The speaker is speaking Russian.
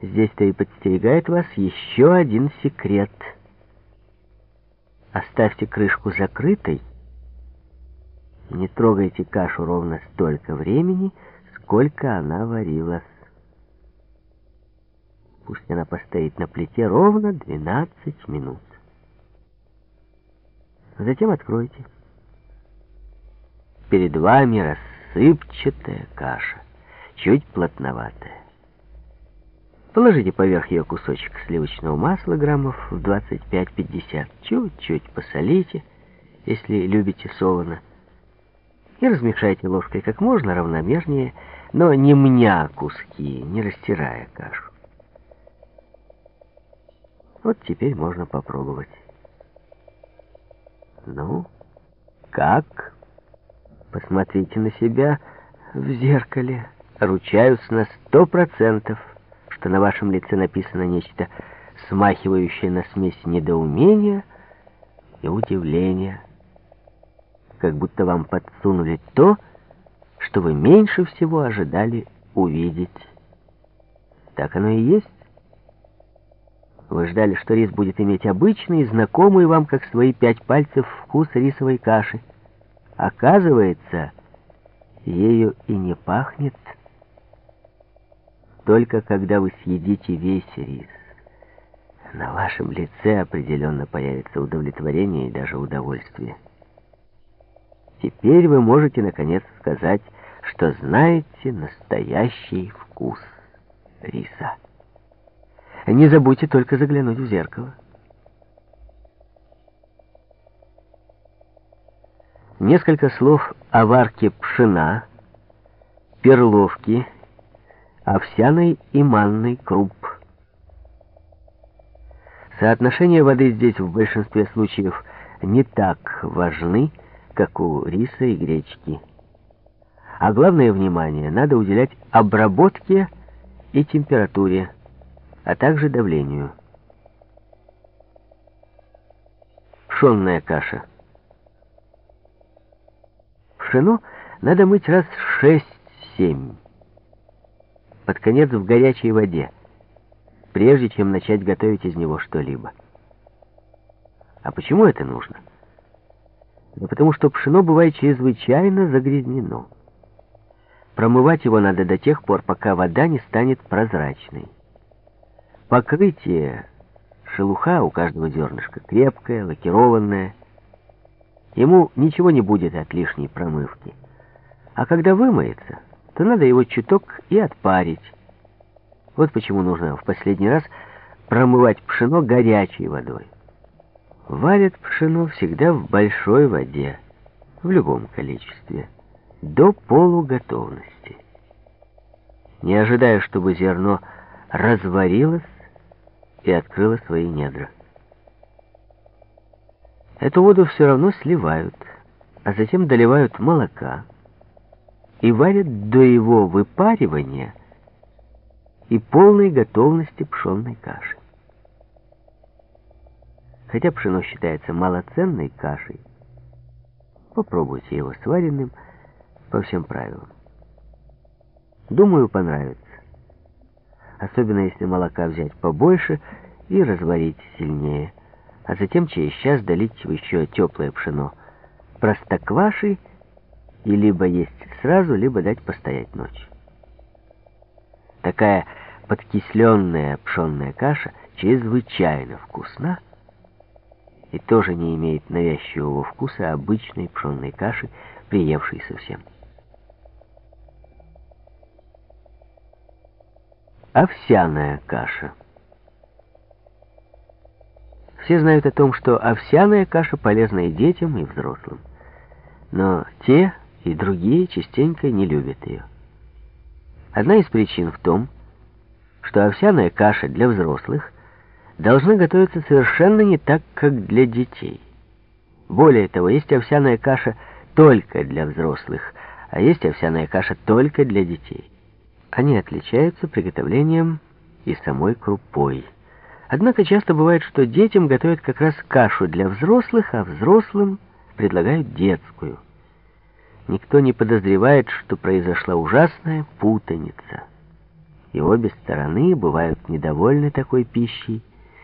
Здесь-то и подстерегает вас еще один секрет. Оставьте крышку закрытой не трогайте кашу ровно столько времени, сколько она варилась. Пусть она постоит на плите ровно 12 минут. Затем откройте. Перед вами рассыпчатая каша, чуть плотноватая. Положите поверх ее кусочек сливочного масла граммов в 25-50. Чуть-чуть посолите, если любите солоно. И размешайте ложкой как можно равномернее, но не мня куски, не растирая кашу. Вот теперь можно попробовать. Ну, как? Посмотрите на себя в зеркале. Ручаюсь на сто процентов что на вашем лице написано нечто смахивающее на смесь недоумения и удивления, как будто вам подсунули то, что вы меньше всего ожидали увидеть. Так оно и есть. Вы ждали, что рис будет иметь обычный, знакомый вам, как свои пять пальцев, вкус рисовой каши. Оказывается, ею и не пахнет. Только когда вы съедите весь рис, на вашем лице определенно появится удовлетворение и даже удовольствие. Теперь вы можете, наконец, сказать, что знаете настоящий вкус риса. Не забудьте только заглянуть в зеркало. Несколько слов о варке пшена, перловки овсяной и манной круп. Соотношение воды здесь в большинстве случаев не так важны, как у риса и гречки. А главное внимание надо уделять обработке и температуре, а также давлению. Пшенная каша. Пшено надо мыть раз шесть-семь под конец в горячей воде, прежде чем начать готовить из него что-либо. А почему это нужно? Да потому что пшено бывает чрезвычайно загрязнено. Промывать его надо до тех пор, пока вода не станет прозрачной. Покрытие шелуха у каждого зернышка крепкое, лакированное. Ему ничего не будет от лишней промывки. А когда вымоется, то надо его чуток и отпарить. Вот почему нужно в последний раз промывать пшено горячей водой. Варят пшено всегда в большой воде, в любом количестве, до полуготовности. Не ожидая, чтобы зерно разварилось и открыло свои недра. Эту воду все равно сливают, а затем доливают молока, и варят до его выпаривания и полной готовности пшенной каши. Хотя пшено считается малоценной кашей, попробуйте его сваренным по всем правилам. Думаю, понравится. Особенно если молока взять побольше и разварить сильнее, а затем через час долить в еще теплое пшено. Простоквашей и либо есть сразу, либо дать постоять ночь. Такая подкисленная пшенная каша чрезвычайно вкусна и тоже не имеет навязчивого вкуса обычной пшенной каши, приевшей совсем. Овсяная каша. Все знают о том, что овсяная каша полезна и детям, и взрослым. Но те и другие частенько не любят ее. Одна из причин в том, что овсяная каша для взрослых должна готовиться совершенно не так, как для детей. Более того, есть овсяная каша только для взрослых, а есть овсяная каша только для детей. Они отличаются приготовлением и самой крупой. Однако часто бывает, что детям готовят как раз кашу для взрослых, а взрослым предлагают детскую – никто не подозревает, что произошла ужасная путаница. и обе стороны бывают недовольны такой пищей,